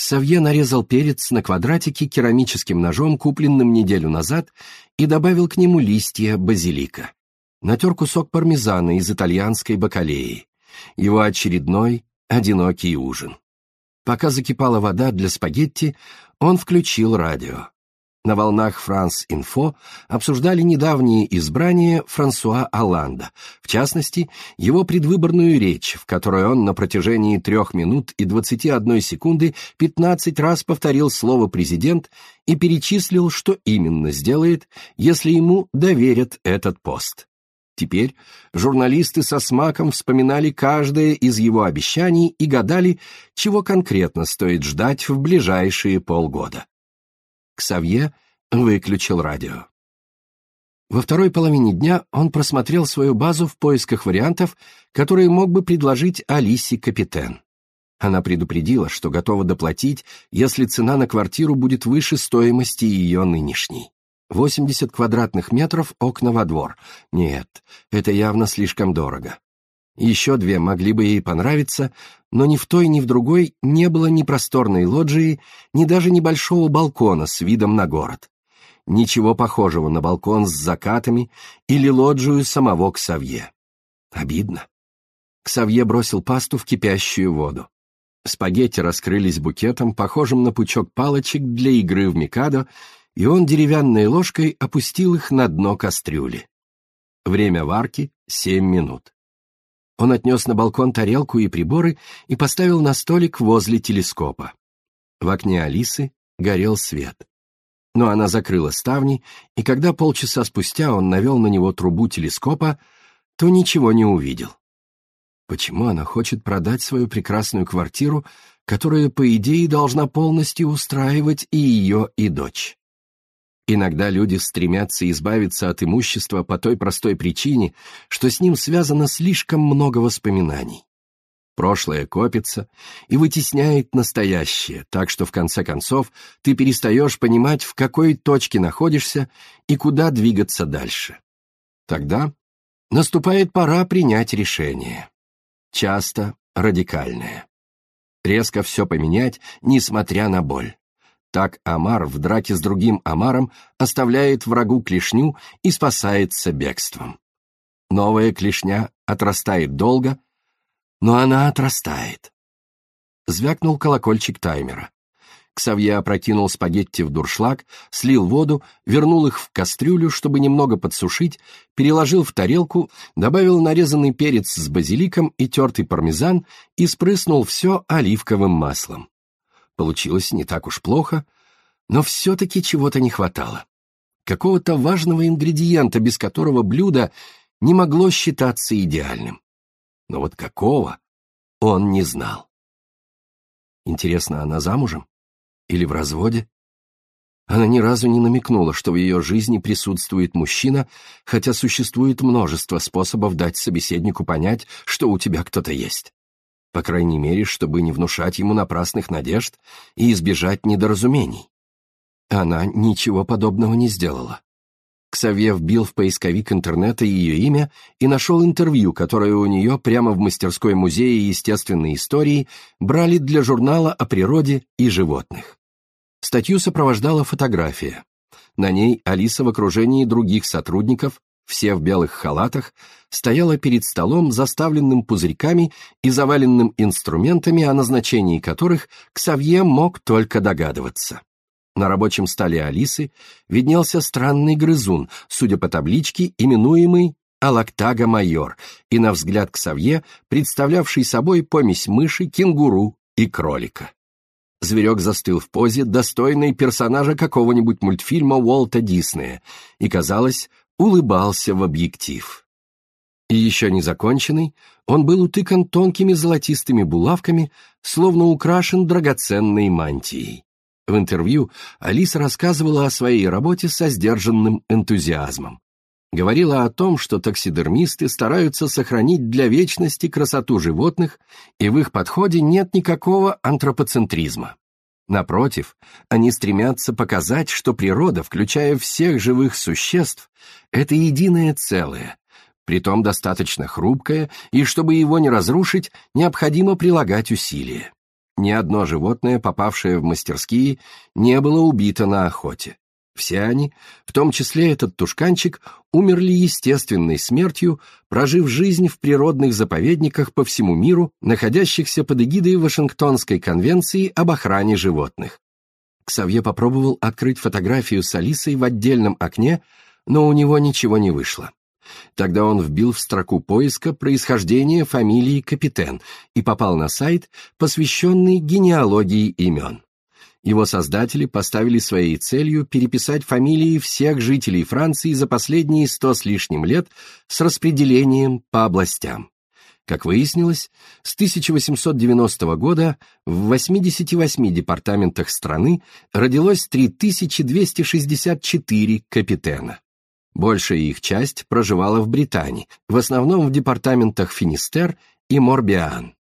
Ксавье нарезал перец на квадратики керамическим ножом, купленным неделю назад, и добавил к нему листья базилика. Натер кусок пармезана из итальянской бакалеи. Его очередной одинокий ужин. Пока закипала вода для спагетти, он включил радио. На волнах «Франс-Инфо» обсуждали недавние избрания Франсуа Оланда, в частности, его предвыборную речь, в которой он на протяжении трех минут и 21 секунды 15 раз повторил слово «президент» и перечислил, что именно сделает, если ему доверят этот пост. Теперь журналисты со смаком вспоминали каждое из его обещаний и гадали, чего конкретно стоит ждать в ближайшие полгода. Ксавье выключил радио. Во второй половине дня он просмотрел свою базу в поисках вариантов, которые мог бы предложить Алисе Капитен. Она предупредила, что готова доплатить, если цена на квартиру будет выше стоимости ее нынешней. 80 квадратных метров окна во двор. Нет, это явно слишком дорого. Еще две могли бы ей понравиться, но ни в той, ни в другой не было ни просторной лоджии, ни даже небольшого балкона с видом на город. Ничего похожего на балкон с закатами или лоджию самого Ксавье. Обидно. Ксавье бросил пасту в кипящую воду. Спагетти раскрылись букетом, похожим на пучок палочек для игры в Микадо, и он деревянной ложкой опустил их на дно кастрюли. Время варки — семь минут. Он отнес на балкон тарелку и приборы и поставил на столик возле телескопа. В окне Алисы горел свет. Но она закрыла ставни, и когда полчаса спустя он навел на него трубу телескопа, то ничего не увидел. Почему она хочет продать свою прекрасную квартиру, которая, по идее, должна полностью устраивать и ее, и дочь? Иногда люди стремятся избавиться от имущества по той простой причине, что с ним связано слишком много воспоминаний. Прошлое копится и вытесняет настоящее, так что в конце концов ты перестаешь понимать, в какой точке находишься и куда двигаться дальше. Тогда наступает пора принять решение. Часто радикальное. Резко все поменять, несмотря на боль. Так Амар в драке с другим Амаром оставляет врагу клешню и спасается бегством. Новая клешня отрастает долго, но она отрастает. Звякнул колокольчик таймера. Ксавье опрокинул спагетти в дуршлаг, слил воду, вернул их в кастрюлю, чтобы немного подсушить, переложил в тарелку, добавил нарезанный перец с базиликом и тертый пармезан и спрыснул все оливковым маслом. Получилось не так уж плохо, но все-таки чего-то не хватало. Какого-то важного ингредиента, без которого блюдо не могло считаться идеальным. Но вот какого, он не знал. Интересно, она замужем? Или в разводе? Она ни разу не намекнула, что в ее жизни присутствует мужчина, хотя существует множество способов дать собеседнику понять, что у тебя кто-то есть по крайней мере, чтобы не внушать ему напрасных надежд и избежать недоразумений. Она ничего подобного не сделала. Ксавье вбил в поисковик интернета ее имя и нашел интервью, которое у нее прямо в мастерской музее естественной истории брали для журнала о природе и животных. Статью сопровождала фотография. На ней Алиса в окружении других сотрудников все в белых халатах, стояла перед столом, заставленным пузырьками и заваленным инструментами, о назначении которых Ксавье мог только догадываться. На рабочем столе Алисы виднелся странный грызун, судя по табличке, именуемый Алактага майор, и, на взгляд Ксавье, представлявший собой помесь мыши, кенгуру и кролика. Зверек застыл в позе, достойной персонажа какого-нибудь мультфильма Уолта Диснея, и, казалось, улыбался в объектив. И еще не законченный, он был утыкан тонкими золотистыми булавками, словно украшен драгоценной мантией. В интервью Алиса рассказывала о своей работе со сдержанным энтузиазмом. Говорила о том, что таксидермисты стараются сохранить для вечности красоту животных, и в их подходе нет никакого антропоцентризма. Напротив, они стремятся показать, что природа, включая всех живых существ, это единое целое, притом достаточно хрупкое, и чтобы его не разрушить, необходимо прилагать усилия. Ни одно животное, попавшее в мастерские, не было убито на охоте. Все они, в том числе этот тушканчик, умерли естественной смертью, прожив жизнь в природных заповедниках по всему миру, находящихся под эгидой Вашингтонской конвенции об охране животных. Ксавье попробовал открыть фотографию с Алисой в отдельном окне, но у него ничего не вышло. Тогда он вбил в строку поиска происхождение фамилии Капитен и попал на сайт, посвященный генеалогии имен. Его создатели поставили своей целью переписать фамилии всех жителей Франции за последние сто с лишним лет с распределением по областям. Как выяснилось, с 1890 года в 88 департаментах страны родилось 3264 капитена. Большая их часть проживала в Британии, в основном в департаментах Финистер и Морбиан.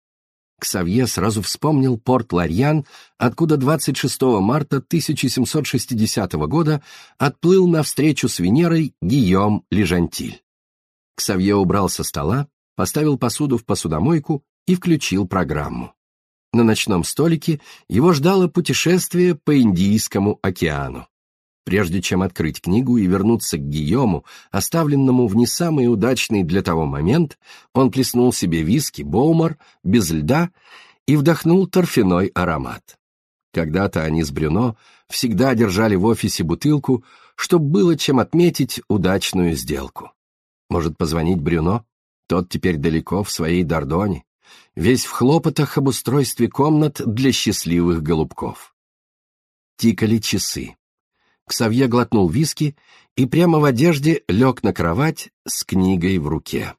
Ксавье сразу вспомнил порт Ларьян, откуда 26 марта 1760 года отплыл на встречу с Венерой Гийом Лежантиль. Ксавье убрал со стола, поставил посуду в посудомойку и включил программу. На ночном столике его ждало путешествие по Индийскому океану. Прежде чем открыть книгу и вернуться к Гийому, оставленному в не самый удачный для того момент, он плеснул себе виски Боумар без льда и вдохнул торфяной аромат. Когда-то они с Брюно всегда держали в офисе бутылку, чтобы было чем отметить удачную сделку. Может, позвонить Брюно? Тот теперь далеко в своей Дордоне, весь в хлопотах об устройстве комнат для счастливых голубков. Тикали часы. Ксавье глотнул виски и прямо в одежде лег на кровать с книгой в руке.